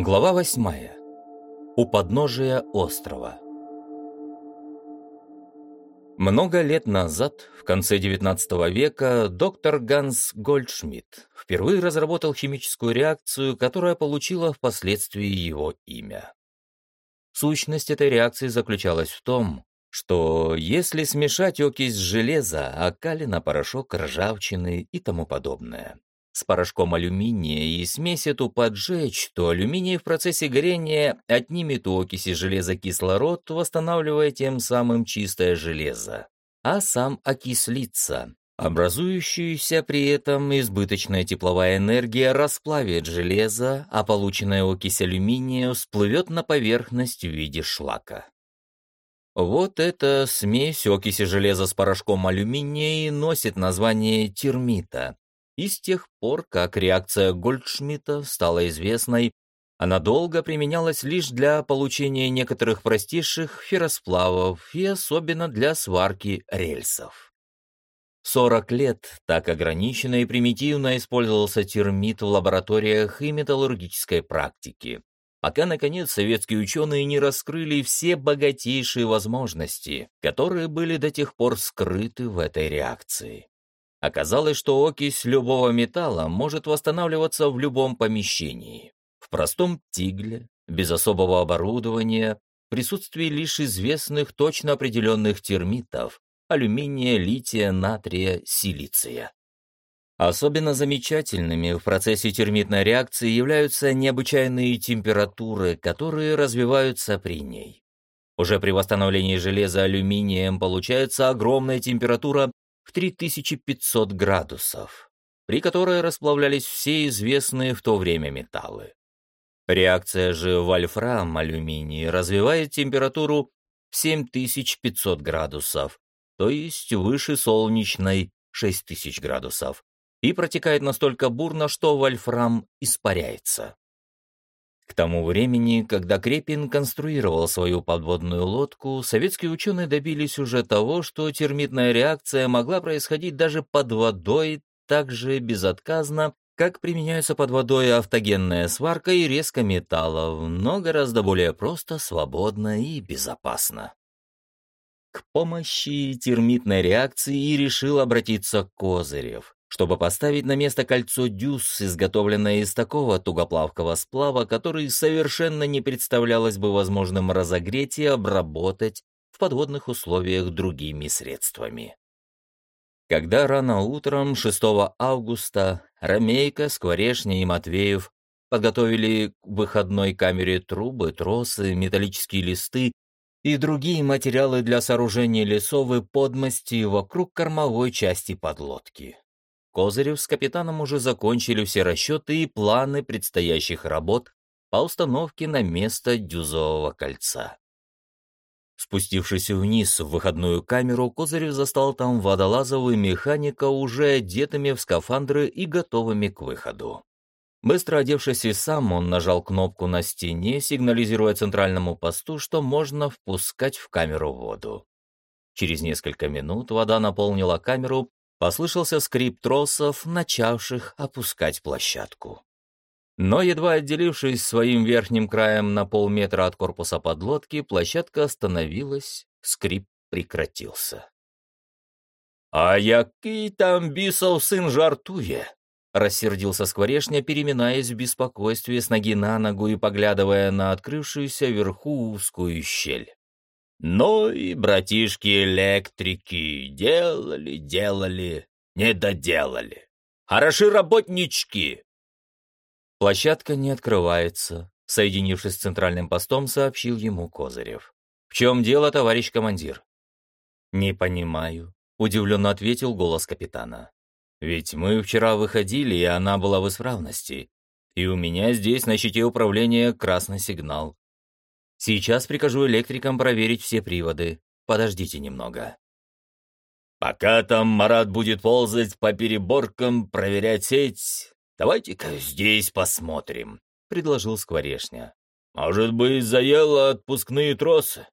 Глава восьмая. У подножия острова. Много лет назад, в конце XIX века, доктор Ганс Гольдшмидт впервые разработал химическую реакцию, которая получила впоследствии его имя. Сущность этой реакции заключалась в том, что если смешать окись железа, окалина, порошок, ржавчины и тому подобное, с порошком алюминия и смесь эту поджечь, то алюминий в процессе горения отнимет у окиси железа кислород, восстанавливая тем самым чистое железо, а сам окислится. Образующаяся при этом избыточная тепловая энергия расплавит железо, а полученная окись алюминия всплывет на поверхность в виде шлака. Вот эта смесь окиси железа с порошком алюминия и носит название термита. И с тех пор, как реакция Гольдшмидта стала известной, она долго применялась лишь для получения некоторых простейших ферросплавов и особенно для сварки рельсов. 40 лет так ограниченно и примитивно использовался термит в лабораториях и металлургической практике пока, наконец, советские ученые не раскрыли все богатейшие возможности, которые были до тех пор скрыты в этой реакции. Оказалось, что окись любого металла может восстанавливаться в любом помещении. В простом тигле, без особого оборудования, в присутствии лишь известных точно определенных термитов, алюминия, лития, натрия, силиция. Особенно замечательными в процессе термитной реакции являются необычайные температуры, которые развиваются при ней. Уже при восстановлении железа алюминием получается огромная температура в 3500 градусов, при которой расплавлялись все известные в то время металлы. Реакция же вольфрам алюминий развивает температуру в 7500 градусов, то есть выше солнечной 6000 градусов, и протекает настолько бурно, что вольфрам испаряется. К тому времени, когда Крепин конструировал свою подводную лодку, советские ученые добились уже того, что термитная реакция могла происходить даже под водой так же безотказно, как применяется под водой автогенная сварка и резка металлов, но гораздо более просто, свободно и безопасно. К помощи термитной реакции и решил обратиться Козырев чтобы поставить на место кольцо дюз, изготовленное из такого тугоплавкого сплава, который совершенно не представлялось бы возможным разогреть и обработать в подводных условиях другими средствами. Когда рано утром 6 августа Ромейко, Скворешня и Матвеев подготовили к выходной камере трубы, тросы, металлические листы и другие материалы для сооружения лесов и подмости вокруг кормовой части подлодки. Козырев с капитаном уже закончили все расчеты и планы предстоящих работ по установке на место дюзового кольца. Спустившись вниз в выходную камеру, Козырев застал там водолазовый механика, уже одетыми в скафандры и готовыми к выходу. Быстро одевшись и сам, он нажал кнопку на стене, сигнализируя центральному посту, что можно впускать в камеру воду. Через несколько минут вода наполнила камеру, Послышался скрип тросов, начавших опускать площадку. Но, едва отделившись своим верхним краем на полметра от корпуса подлодки, площадка остановилась, скрип прекратился. «А який там бісов сын жартуе?» — рассердился Скворешня, переминаясь в беспокойстве с ноги на ногу и поглядывая на открывшуюся вверху узкую щель. Ну и братишки-электрики делали, делали, не доделали. Хороши работнички. Площадка не открывается, соединившись с центральным постом, сообщил ему Козырев. В чем дело, товарищ командир? Не понимаю, удивленно ответил голос капитана. Ведь мы вчера выходили, и она была в исправности. И у меня здесь на щите управления красный сигнал. Сейчас прикажу электрикам проверить все приводы. Подождите немного. Пока там Марат будет ползать по переборкам, проверять сеть, давайте-ка здесь посмотрим, — предложил Скворешня. Может быть, заело отпускные тросы?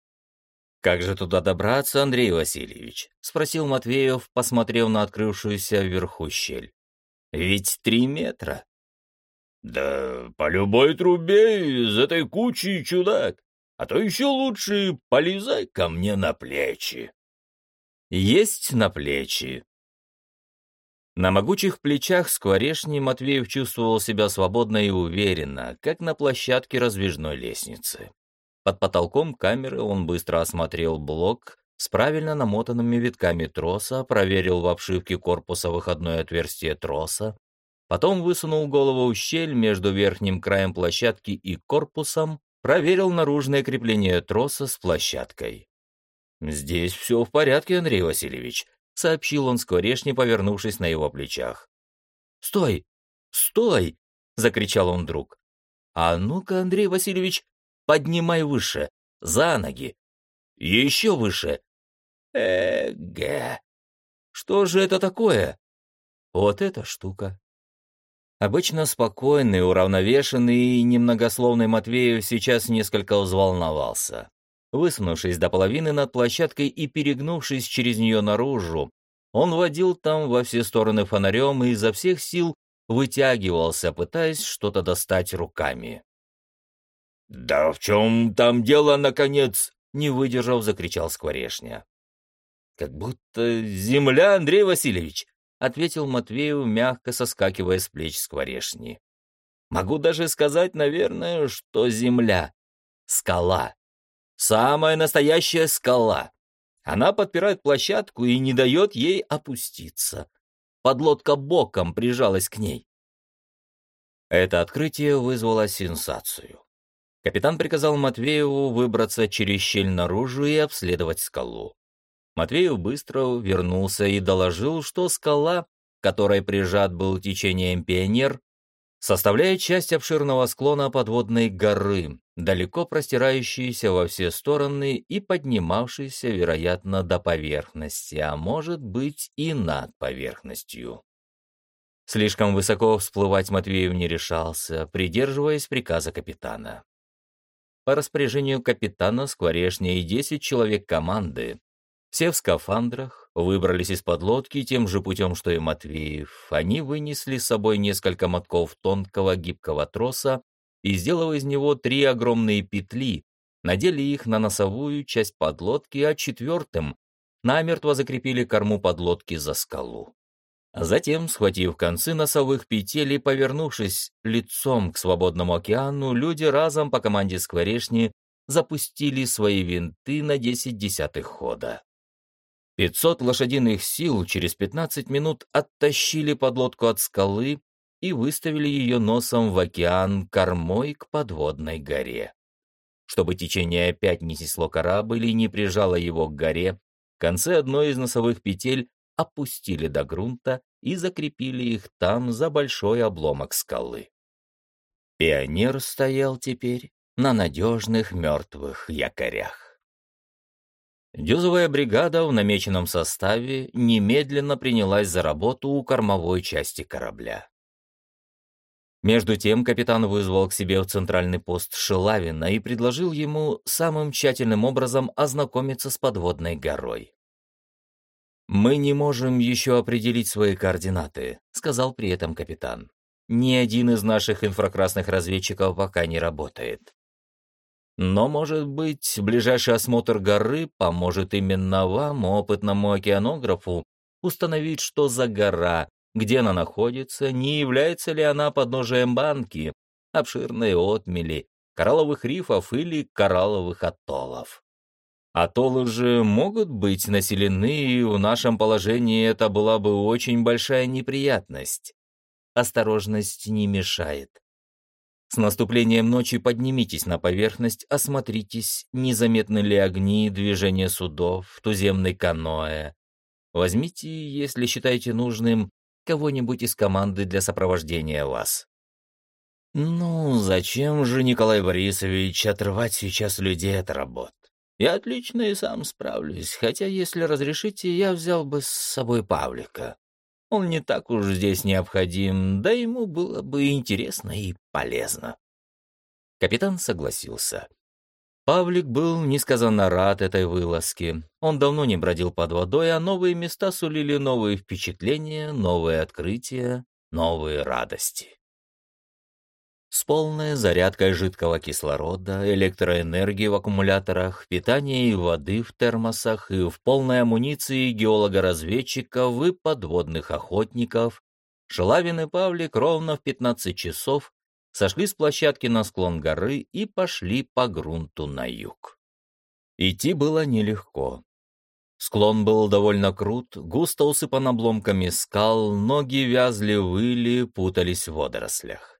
«Как же туда добраться, Андрей Васильевич?» — спросил Матвеев, посмотрев на открывшуюся вверху щель. «Ведь три метра». «Да по любой трубе из этой кучи чудак, а то еще лучше полезай ко мне на плечи». «Есть на плечи». На могучих плечах скворешни Матвеев чувствовал себя свободно и уверенно, как на площадке раздвижной лестницы. Под потолком камеры он быстро осмотрел блок, с правильно намотанными витками троса, проверил в обшивке корпуса выходное отверстие троса, потом высунул голову в щель между верхним краем площадки и корпусом, проверил наружное крепление троса с площадкой. «Здесь все в порядке, Андрей Васильевич», — сообщил он скворечне, повернувшись на его плечах. «Стой! Стой!» — закричал он вдруг. «А ну-ка, Андрей Васильевич, поднимай выше, за ноги, еще выше. Эге. Что же это такое? Вот эта штука. Обычно спокойный, уравновешенный и немногословный Матвеев сейчас несколько взволновался. Высунувшись до половины над площадкой и перегнувшись через нее наружу, он водил там во все стороны фонарем и изо всех сил вытягивался, пытаясь что-то достать руками. «Да в чем там дело, наконец?» не выдержав, закричал Скворешня. «Как будто земля, Андрей Васильевич!» — ответил Матвею, мягко соскакивая с плеч Скворешни. «Могу даже сказать, наверное, что земля — скала. Самая настоящая скала. Она подпирает площадку и не дает ей опуститься. Подлодка боком прижалась к ней. Это открытие вызвало сенсацию. Капитан приказал Матвееву выбраться через щель наружу и обследовать скалу. Матвеев быстро вернулся и доложил, что скала, которой прижат был течением пионер, составляет часть обширного склона подводной горы, далеко простирающейся во все стороны и поднимавшейся, вероятно, до поверхности, а может быть и над поверхностью. Слишком высоко всплывать Матвеев не решался, придерживаясь приказа капитана по распоряжению капитана Скворешня и 10 человек команды. Все в скафандрах, выбрались из-под лодки тем же путем, что и Матвеев. Они вынесли с собой несколько мотков тонкого гибкого троса и, сделав из него три огромные петли, надели их на носовую часть подлодки, а четвертым намертво закрепили корму подлодки за скалу. Затем, схватив концы носовых петель и повернувшись лицом к свободному океану, люди разом по команде скворечни запустили свои винты на 10 десятых хода. 500 лошадиных сил через 15 минут оттащили подлодку от скалы и выставили ее носом в океан кормой к подводной горе. Чтобы течение опять не снесло корабль и не прижало его к горе, концы одной из носовых петель опустили до грунта и закрепили их там за большой обломок скалы. Пионер стоял теперь на надежных мертвых якорях. Дюзовая бригада в намеченном составе немедленно принялась за работу у кормовой части корабля. Между тем капитан вызвал к себе в центральный пост Шилавина и предложил ему самым тщательным образом ознакомиться с подводной горой. «Мы не можем еще определить свои координаты», — сказал при этом капитан. «Ни один из наших инфракрасных разведчиков пока не работает. Но, может быть, ближайший осмотр горы поможет именно вам, опытному океанографу, установить, что за гора, где она находится, не является ли она подножием банки, обширной отмели, коралловых рифов или коралловых атоллов. Атоллы же могут быть населены, и в нашем положении это была бы очень большая неприятность. Осторожность не мешает. С наступлением ночи поднимитесь на поверхность, осмотритесь, незаметны ли огни, движения судов, туземной каноэ. Возьмите, если считаете нужным, кого-нибудь из команды для сопровождения вас. Ну, зачем же, Николай Борисович, отрывать сейчас людей от работ? Я отлично и сам справлюсь, хотя, если разрешите, я взял бы с собой Павлика. Он не так уж здесь необходим, да ему было бы интересно и полезно. Капитан согласился. Павлик был несказанно рад этой вылазке. Он давно не бродил под водой, а новые места сулили новые впечатления, новые открытия, новые радости. С полной зарядкой жидкого кислорода, электроэнергии в аккумуляторах, питания и воды в термосах и в полной амуниции геолога-разведчиков и подводных охотников, Шелавин и Павлик ровно в 15 часов сошли с площадки на склон горы и пошли по грунту на юг. Идти было нелегко. Склон был довольно крут, густо усыпан обломками скал, ноги вязли в иле, путались в водорослях.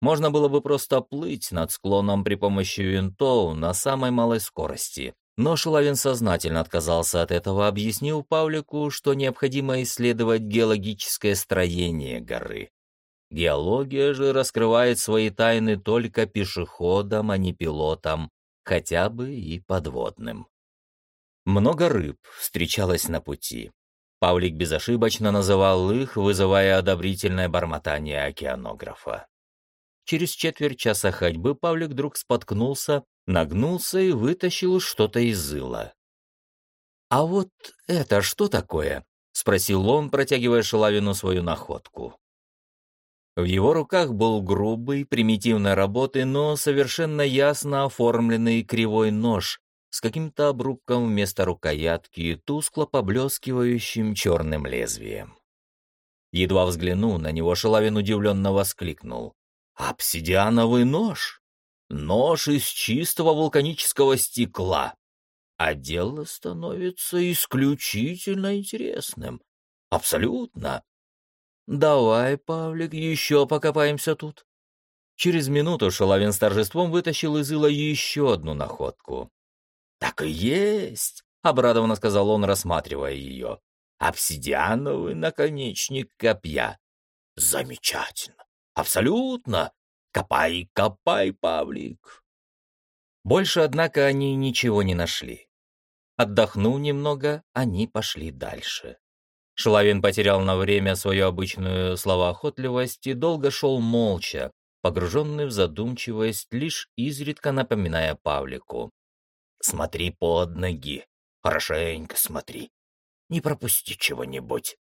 Можно было бы просто плыть над склоном при помощи винтов на самой малой скорости. Но Шулавин сознательно отказался от этого, объяснил Павлику, что необходимо исследовать геологическое строение горы. Геология же раскрывает свои тайны только пешеходам, а не пилотам, хотя бы и подводным. Много рыб встречалось на пути. Павлик безошибочно называл их, вызывая одобрительное бормотание океанографа. Через четверть часа ходьбы Павлик вдруг споткнулся, нагнулся и вытащил что-то из ила. «А вот это что такое?» — спросил он, протягивая Шелавину свою находку. В его руках был грубый, примитивной работы, но совершенно ясно оформленный кривой нож с каким-то обрубком вместо рукоятки и тускло поблескивающим черным лезвием. Едва взглянув на него, Шелавин удивленно воскликнул. «Обсидиановый нож! Нож из чистого вулканического стекла! А дело становится исключительно интересным. Абсолютно «Давай, Павлик, еще покопаемся тут». Через минуту Шалавин с торжеством вытащил из ила еще одну находку. «Так и есть», — обрадованно сказал он, рассматривая ее. «Обсидиановый наконечник копья. Замечательно! Абсолютно! Копай, копай, Павлик!» Больше, однако, они ничего не нашли. Отдохнув немного, они пошли дальше. Шеловин потерял на время свою обычную словоохотливость и долго шел молча, погруженный в задумчивость, лишь изредка напоминая Павлику. «Смотри под ноги, хорошенько смотри, не пропусти чего-нибудь».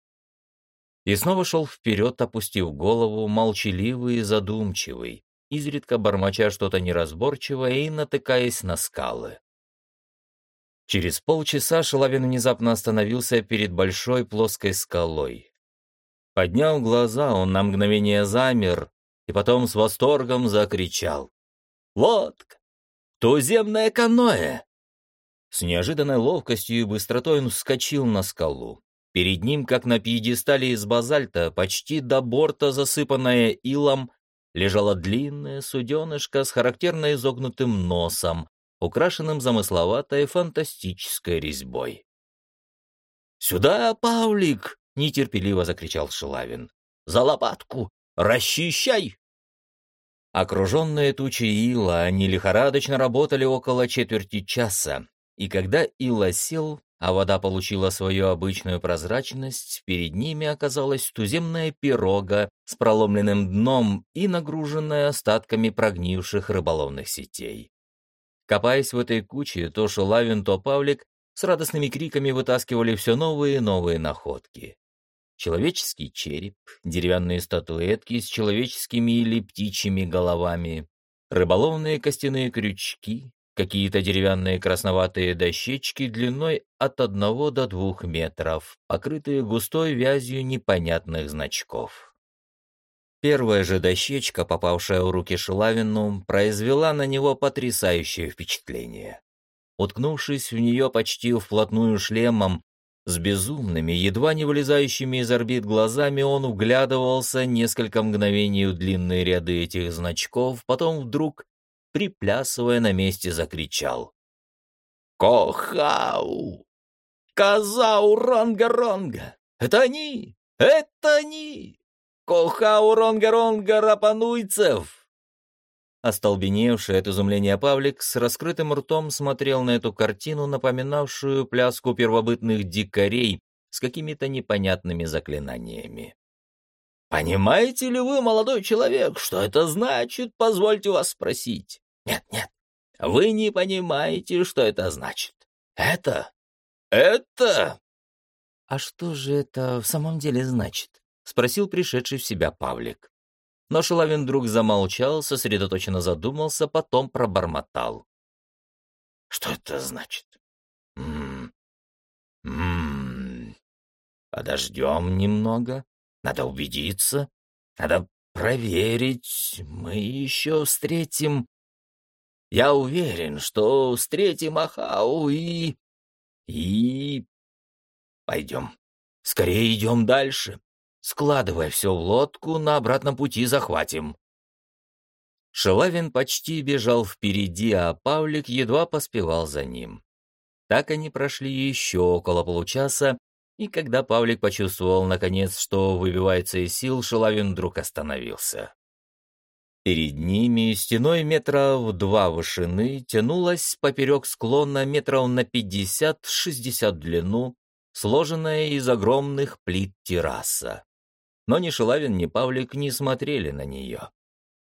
И снова шел вперед, опустив голову, молчаливый и задумчивый, изредка бормоча что-то неразборчивое и натыкаясь на скалы. Через полчаса Шалавин внезапно остановился перед большой плоской скалой. Подняв глаза, он на мгновение замер и потом с восторгом закричал. «Вот! Туземное каноэ!» С неожиданной ловкостью и быстротой он вскочил на скалу. Перед ним, как на пьедестале из базальта, почти до борта засыпанное илом, лежала длинная суденышко с характерно изогнутым носом, украшенным замысловатой фантастической резьбой. «Сюда, Павлик!» — нетерпеливо закричал Шилавин. «За лопатку! Расчищай!» Окруженные тучей ила, они лихорадочно работали около четверти часа, и когда ила сел, а вода получила свою обычную прозрачность, перед ними оказалась туземная пирога с проломленным дном и нагруженная остатками прогнивших рыболовных сетей. Копаясь в этой куче, то Шулавин, то Павлик с радостными криками вытаскивали все новые и новые находки. Человеческий череп, деревянные статуэтки с человеческими или птичьими головами, рыболовные костяные крючки, какие-то деревянные красноватые дощечки длиной от одного до двух метров, покрытые густой вязью непонятных значков. Первая же дощечка, попавшая в руки Шилавину, произвела на него потрясающее впечатление. Уткнувшись в нее почти вплотную шлемом, с безумными, едва не вылезающими из орбит глазами он вглядывался несколько мгновений в длинные ряды этих значков, потом вдруг, приплясывая на месте, закричал. «Кохау! Казау Ронга-Ронга! Это они! Это они!» Кохауронга-ронга рапануйцев!» Остолбеневший от изумления Павлик с раскрытым ртом смотрел на эту картину, напоминавшую пляску первобытных дикарей с какими-то непонятными заклинаниями. «Понимаете ли вы, молодой человек, что это значит, позвольте вас спросить?» «Нет, нет, вы не понимаете, что это значит. Это... это...» «А что же это в самом деле значит?» — спросил пришедший в себя Павлик. Но Шелавин вдруг замолчал, сосредоточенно задумался, потом пробормотал. «Что это значит?» «М -м -м Подождем немного. Надо убедиться. Надо проверить. Мы еще встретим... Я уверен, что встретим Ахау и... И... Пойдем. Скорее идем дальше. Складывай все в лодку, на обратном пути захватим. Шелавин почти бежал впереди, а Павлик едва поспевал за ним. Так они прошли еще около получаса, и когда Павлик почувствовал, наконец, что выбивается из сил, Шелавин вдруг остановился. Перед ними стеной метра в два вышины тянулась поперек склона метров на пятьдесят-шестьдесят в длину, сложенная из огромных плит терраса но ни Шелавин, ни Павлик не смотрели на нее.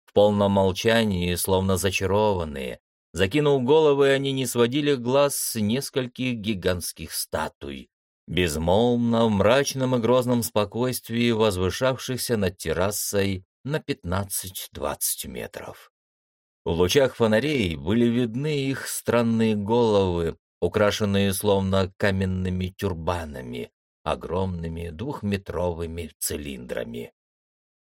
В полном молчании, словно зачарованные, закинув головы, они не сводили глаз с нескольких гигантских статуй, безмолвно, в мрачном и грозном спокойствии возвышавшихся над террасой на 15-20 метров. В лучах фонарей были видны их странные головы, украшенные словно каменными тюрбанами, огромными двухметровыми цилиндрами.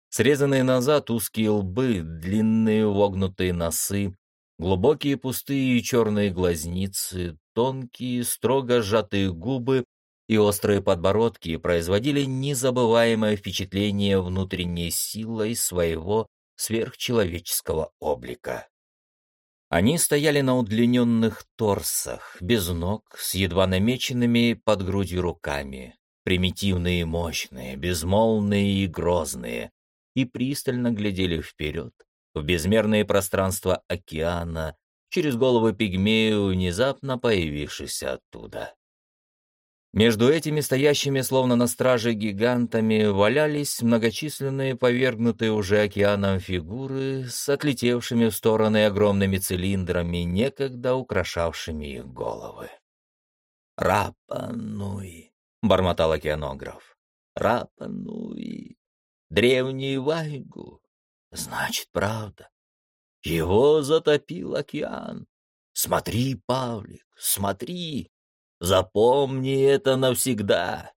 Срезанные назад узкие лбы, длинные вогнутые носы, глубокие пустые черные глазницы, тонкие, строго сжатые губы и острые подбородки производили незабываемое впечатление внутренней силой своего сверхчеловеческого облика. Они стояли на удлиненных торсах, без ног, с едва намеченными под грудью руками, примитивные и мощные, безмолвные и грозные, и пристально глядели вперед, в безмерные пространства океана, через головы пигмею, внезапно появившихся оттуда. Между этими стоящими словно на страже гигантами валялись многочисленные повергнутые уже океаном фигуры с отлетевшими в стороны огромными цилиндрами, некогда украшавшими их головы. Рапануи. — бормотал океанограф. «Рапа Нуи, древний Вайгу. Значит, правда. Его затопил океан. Смотри, Павлик, смотри. Запомни это навсегда».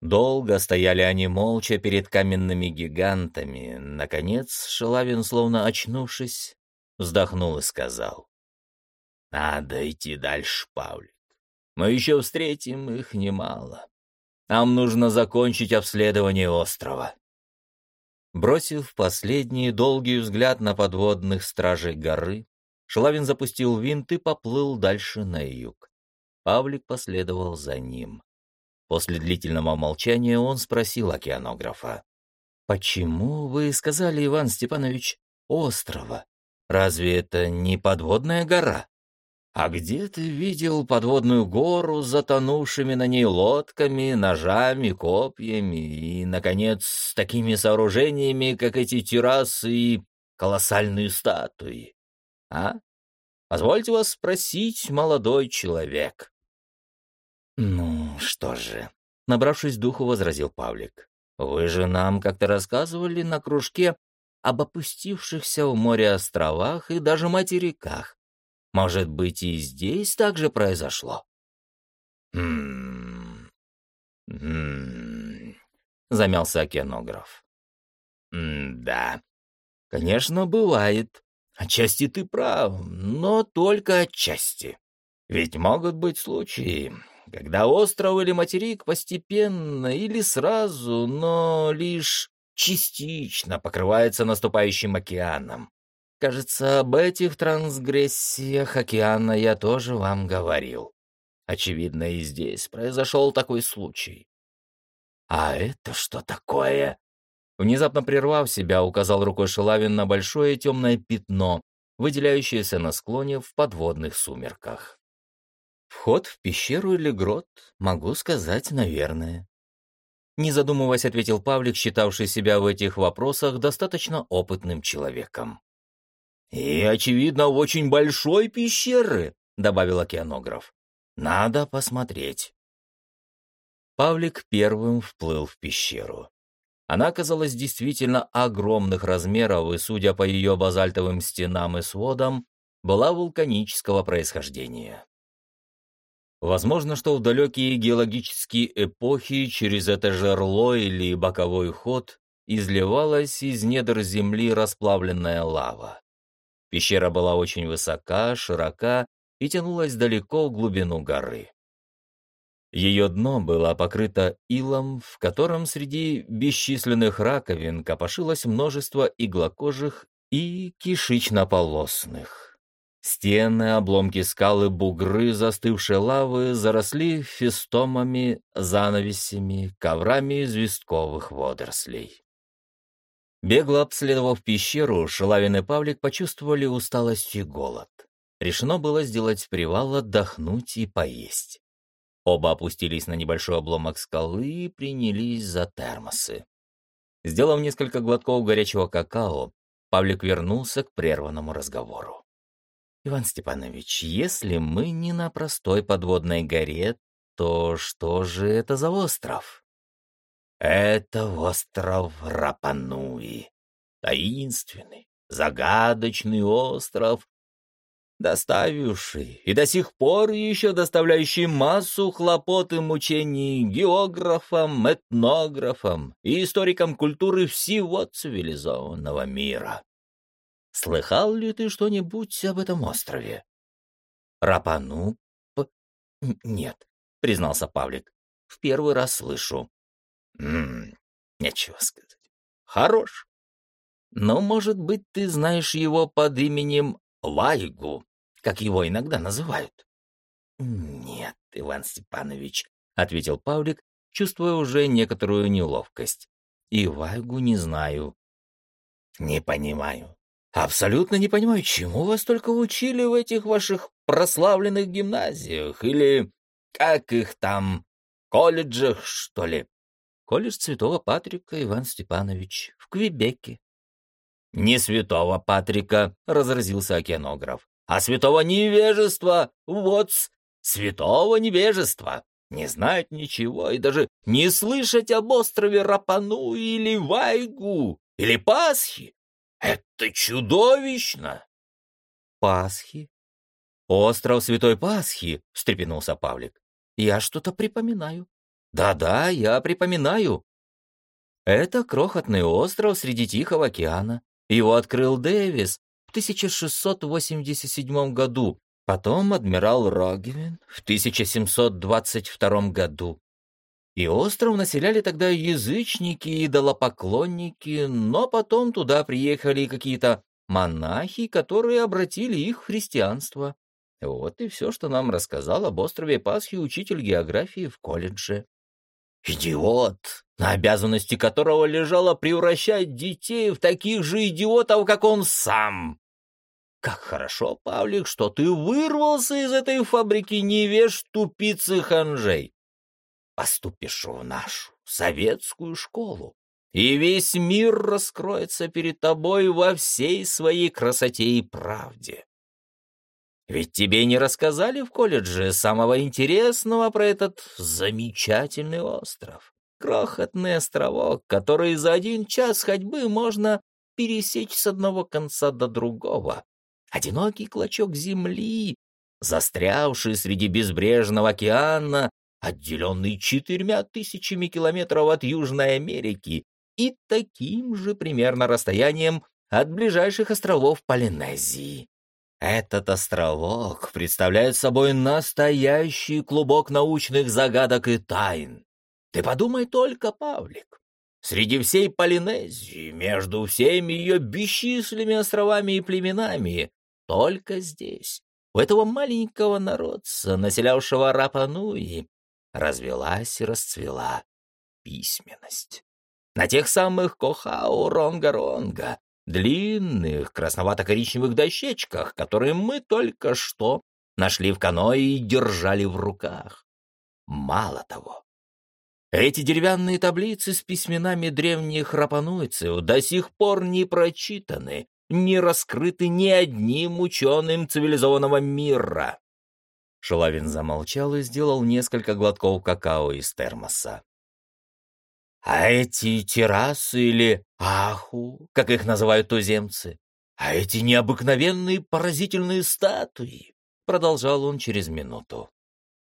Долго стояли они молча перед каменными гигантами. Наконец, Шелавин, словно очнувшись, вздохнул и сказал. «Надо идти дальше, Павлик. Мы еще встретим их немало. Нам нужно закончить обследование острова. Бросив последний долгий взгляд на подводных стражей горы, Шелавин запустил винт и поплыл дальше на юг. Павлик последовал за ним. После длительного молчания он спросил океанографа. «Почему вы сказали, Иван Степанович, острова? Разве это не подводная гора?» А где ты видел подводную гору с затонувшими на ней лодками, ножами, копьями и, наконец, с такими сооружениями, как эти террасы и колоссальные статуи? А? Позвольте вас спросить, молодой человек. Ну, что же, набравшись духу, возразил Павлик. Вы же нам как-то рассказывали на кружке об опустившихся в море островах и даже материках. Может быть, и здесь так же произошло? «М-м-м», замялся океанограф. «Да, конечно, бывает. Отчасти ты прав, но только отчасти. Ведь могут быть случаи, когда остров или материк постепенно или сразу, но лишь частично покрывается наступающим океаном. Кажется, об этих трансгрессиях океана я тоже вам говорил. Очевидно, и здесь произошел такой случай. А это что такое? Внезапно прервав себя, указал рукой Шелавин на большое темное пятно, выделяющееся на склоне в подводных сумерках. Вход в пещеру или грот, могу сказать, наверное. Не задумываясь, ответил Павлик, считавший себя в этих вопросах достаточно опытным человеком. «И, очевидно, очень большой пещеры», — добавил океанограф. «Надо посмотреть». Павлик первым вплыл в пещеру. Она оказалась действительно огромных размеров и, судя по ее базальтовым стенам и сводам, была вулканического происхождения. Возможно, что в далекие геологические эпохи через это жерло или боковой ход изливалась из недр земли расплавленная лава. Пещера была очень высока, широка и тянулась далеко в глубину горы. Ее дно было покрыто илом, в котором среди бесчисленных раковин копошилось множество иглокожих и кишечно-полосных. Стены, обломки скалы, бугры застывшей лавы заросли фестомами, занавесями, коврами известковых водорослей. Бегло обследовав пещеру, Шелавин и Павлик почувствовали усталость и голод. Решено было сделать привал, отдохнуть и поесть. Оба опустились на небольшой обломок скалы и принялись за термосы. Сделав несколько глотков горячего какао, Павлик вернулся к прерванному разговору. «Иван Степанович, если мы не на простой подводной горе, то что же это за остров?» «Это остров Рапануи, таинственный, загадочный остров, доставивший и до сих пор еще доставляющий массу хлопот и мучений географам, этнографам и историкам культуры всего цивилизованного мира. Слыхал ли ты что-нибудь об этом острове? Рапану? Нет, признался Павлик. В первый раз слышу. Ммм, нечего сказать. Хорош. Но, может быть, ты знаешь его под именем Лайгу? Как его иногда называют. «Нет, Иван Степанович», — ответил Павлик, чувствуя уже некоторую неловкость. «И Вайгу не знаю». «Не понимаю. Абсолютно не понимаю, чему вас только учили в этих ваших прославленных гимназиях или, как их там, колледжах, что ли?» «Колледж Святого Патрика, Иван Степанович, в Квебеке». «Не Святого Патрика», — разразился океанограф а святого невежества, вот, святого невежества, не знать ничего и даже не слышать об острове Рапану или Вайгу или Пасхи. Это чудовищно! Пасхи? Остров Святой Пасхи, встрепенулся Павлик. Я что-то припоминаю. Да-да, я припоминаю. Это крохотный остров среди Тихого океана. Его открыл Дэвис, в 1687 году, потом адмирал Рогевин в 1722 году. И остров населяли тогда язычники и идолопоклонники, но потом туда приехали какие-то монахи, которые обратили их в христианство. Вот и все, что нам рассказал об острове Пасхи учитель географии в колледже. Идиот, на обязанности которого лежало превращать детей в таких же идиотов, как он сам. Как хорошо, Павлик, что ты вырвался из этой фабрики невеж тупицы ханжей. Поступишь в нашу советскую школу, и весь мир раскроется перед тобой во всей своей красоте и правде. Ведь тебе не рассказали в колледже самого интересного про этот замечательный остров. Крохотный островок, который за один час ходьбы можно пересечь с одного конца до другого. Одинокий клочок земли, застрявший среди безбрежного океана, отделенный четырьмя тысячами километров от Южной Америки и таким же примерно расстоянием от ближайших островов Полинезии. Этот островок представляет собой настоящий клубок научных загадок и тайн. Ты подумай только, Павлик. Среди всей Полинезии, между всеми ее бесчисленными островами и племенами, только здесь, у этого маленького народца, населявшего Рапануи, развелась и расцвела письменность. На тех самых Кохау Ронга-Ронга, длинных красновато-коричневых дощечках, которые мы только что нашли в каное и держали в руках. Мало того, эти деревянные таблицы с письменами древних рапануйцев до сих пор не прочитаны, не раскрыты ни одним ученым цивилизованного мира. Шалавин замолчал и сделал несколько глотков какао из термоса. А эти террасы или аху, как их называют туземцы, а эти необыкновенные поразительные статуи, продолжал он через минуту.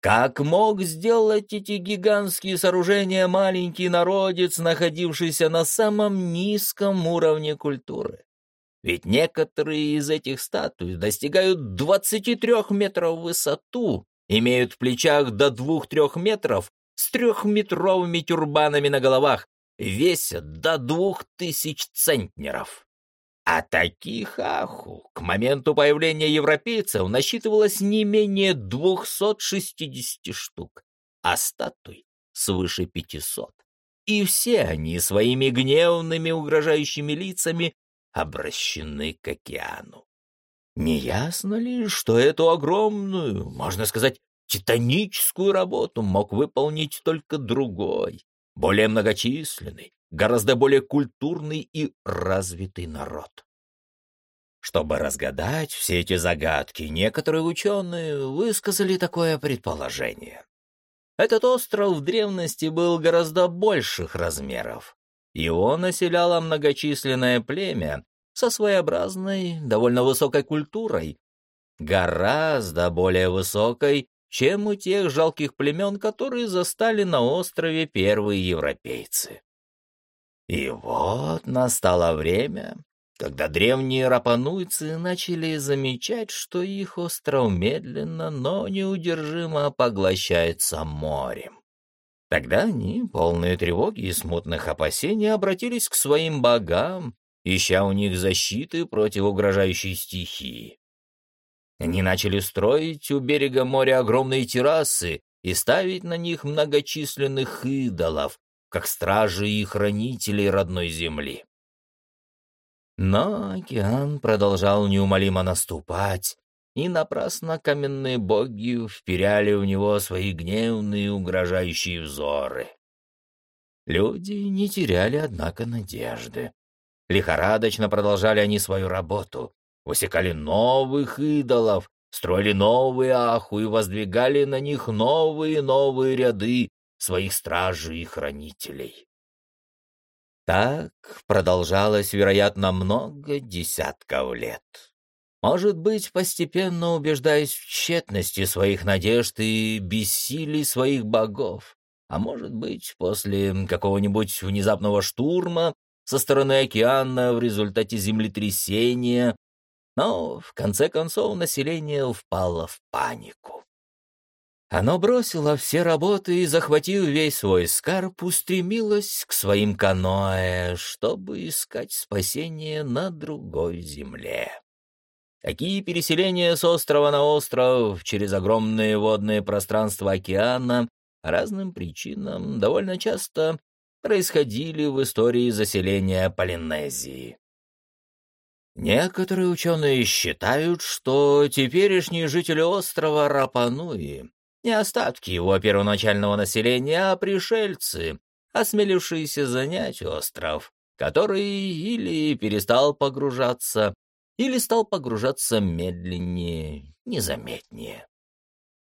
Как мог сделать эти гигантские сооружения маленький народец, находившийся на самом низком уровне культуры? Ведь некоторые из этих статуй достигают 23 метров в высоту, имеют в плечах до 2-3 метров с трехметровыми тюрбанами на головах, весят до двух тысяч центнеров. А таких аху к моменту появления европейцев насчитывалось не менее 260 штук, а статуй свыше 500. И все они своими гневными угрожающими лицами обращены к океану. Неясно ли, что эту огромную, можно сказать, титаническую работу мог выполнить только другой, более многочисленный, гораздо более культурный и развитый народ. Чтобы разгадать все эти загадки, некоторые ученые высказали такое предположение. Этот остров в древности был гораздо больших размеров. Его населяло многочисленное племя со своеобразной, довольно высокой культурой, гораздо более высокой, чем у тех жалких племен, которые застали на острове первые европейцы. И вот настало время, когда древние рапануйцы начали замечать, что их остров медленно, но неудержимо поглощается морем. Тогда они, полные тревоги и смутных опасений, обратились к своим богам, ища у них защиты против угрожающей стихии. Они начали строить у берега моря огромные террасы и ставить на них многочисленных идолов, как стражи и хранители родной земли. Но океан продолжал неумолимо наступать, и напрасно каменные боги вперяли в него свои гневные угрожающие взоры. Люди не теряли, однако, надежды. Лихорадочно продолжали они свою работу, высекали новых идолов, строили новые аху и воздвигали на них новые новые ряды своих стражей и хранителей. Так продолжалось, вероятно, много десятков лет. Может быть, постепенно убеждаясь в тщетности своих надежд и бессилии своих богов, а может быть, после какого-нибудь внезапного штурма со стороны океана в результате землетрясения, но, в конце концов, население впало в панику. Оно бросило все работы и, захватив весь свой скарб, устремилось к своим каноэ, чтобы искать спасение на другой земле. Такие переселения с острова на остров через огромные водные пространства океана разным причинам довольно часто происходили в истории заселения Полинезии. Некоторые ученые считают, что теперешние жители острова Рапануи не остатки его первоначального населения, а пришельцы, осмелившиеся занять остров, который или перестал погружаться, или стал погружаться медленнее, незаметнее.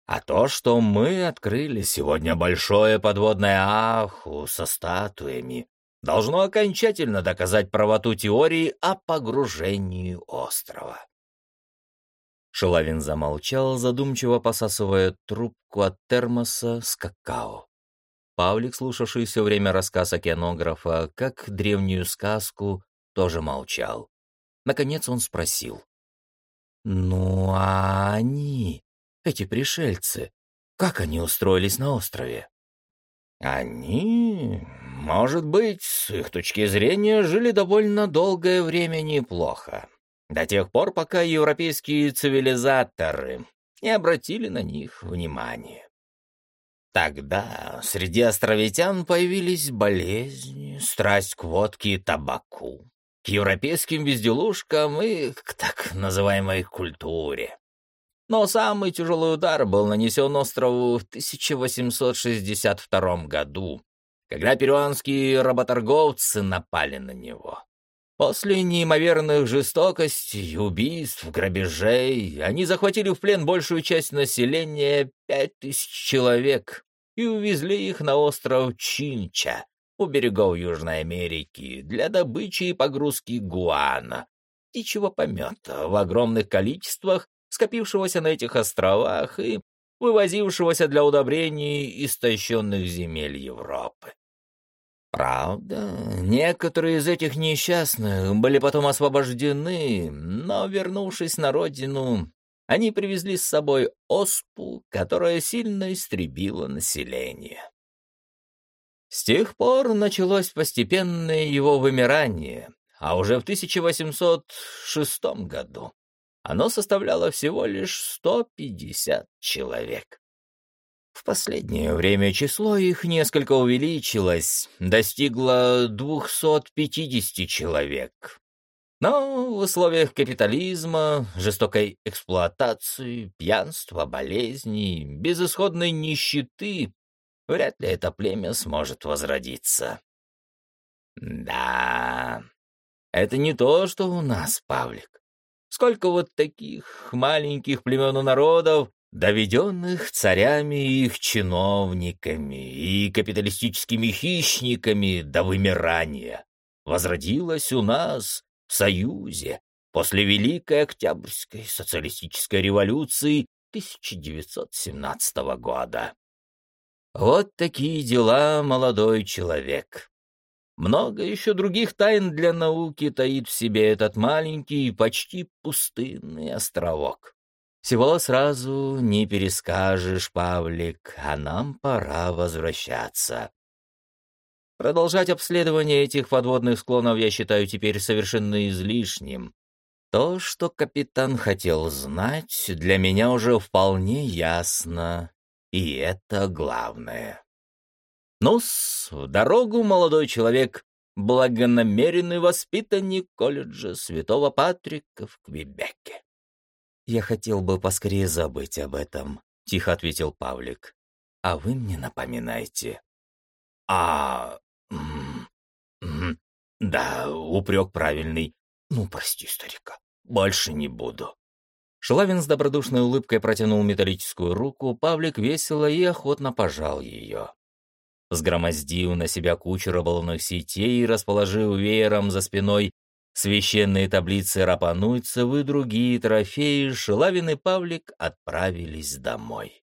А то, что мы открыли сегодня большое подводное аху со статуями, должно окончательно доказать правоту теории о погружении острова. Шелавин замолчал, задумчиво посасывая трубку от термоса с какао. Павлик, слушавший все время рассказ океанографа, как древнюю сказку, тоже молчал. Наконец он спросил. «Ну а они, эти пришельцы, как они устроились на острове?» Они, может быть, с их точки зрения, жили довольно долгое время неплохо. До тех пор, пока европейские цивилизаторы не обратили на них внимания. Тогда среди островитян появились болезни, страсть к водке и табаку, к европейским безделушкам и к так называемой культуре. Но самый тяжелый удар был нанесен острову в 1862 году, когда перуанские работорговцы напали на него. После неимоверных жестокостей, убийств, грабежей они захватили в плен большую часть населения, пять тысяч человек, и увезли их на остров Чинча, у берегов Южной Америки для добычи и погрузки гуана, птичьего помета в огромных количествах, скопившегося на этих островах и вывозившегося для удобрений истощенных земель Европы. Правда, некоторые из этих несчастных были потом освобождены, но, вернувшись на родину, они привезли с собой оспу, которая сильно истребила население. С тех пор началось постепенное его вымирание, а уже в 1806 году оно составляло всего лишь 150 человек. В последнее время число их несколько увеличилось, достигло 250 человек. Но в условиях капитализма, жестокой эксплуатации, пьянства, болезней, безысходной нищеты вряд ли это племя сможет возродиться. Да, это не то, что у нас, Павлик. Сколько вот таких маленьких племен народов, доведенных царями и их чиновниками и капиталистическими хищниками до вымирания, возродилось у нас в Союзе после Великой Октябрьской социалистической революции 1917 года. Вот такие дела, молодой человек. Много еще других тайн для науки таит в себе этот маленький, почти пустынный островок. Всего сразу не перескажешь, Павлик, а нам пора возвращаться. Продолжать обследование этих подводных склонов я считаю теперь совершенно излишним. То, что капитан хотел знать, для меня уже вполне ясно, и это главное. Ну-с, в дорогу, молодой человек, благонамеренный воспитанник колледжа Святого Патрика в Квебеке. «Я хотел бы поскорее забыть об этом», — тихо ответил Павлик. «А вы мне напоминайте». «А... да, упрек правильный. Ну, прости, старика, больше не буду». Шелавин с добродушной улыбкой протянул металлическую руку, Павлик весело и охотно пожал ее. Сгромоздив на себя кучу рыболовных сетей и расположив веером за спиной священные таблицы рапануйцев и другие трофеи, Шелавин и Павлик отправились домой.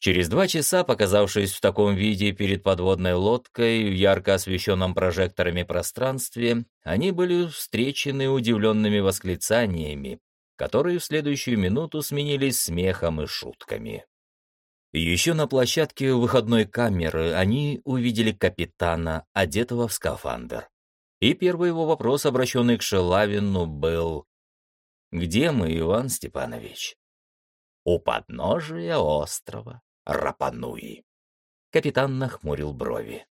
Через два часа, показавшись в таком виде перед подводной лодкой в ярко освещенном прожекторами пространстве, они были встречены удивленными восклицаниями, которые в следующую минуту сменились смехом и шутками. Еще на площадке выходной камеры они увидели капитана, одетого в скафандр. И первый его вопрос, обращенный к Шелавину, был «Где мы, Иван Степанович?» «У подножия острова Рапануи». Капитан нахмурил брови.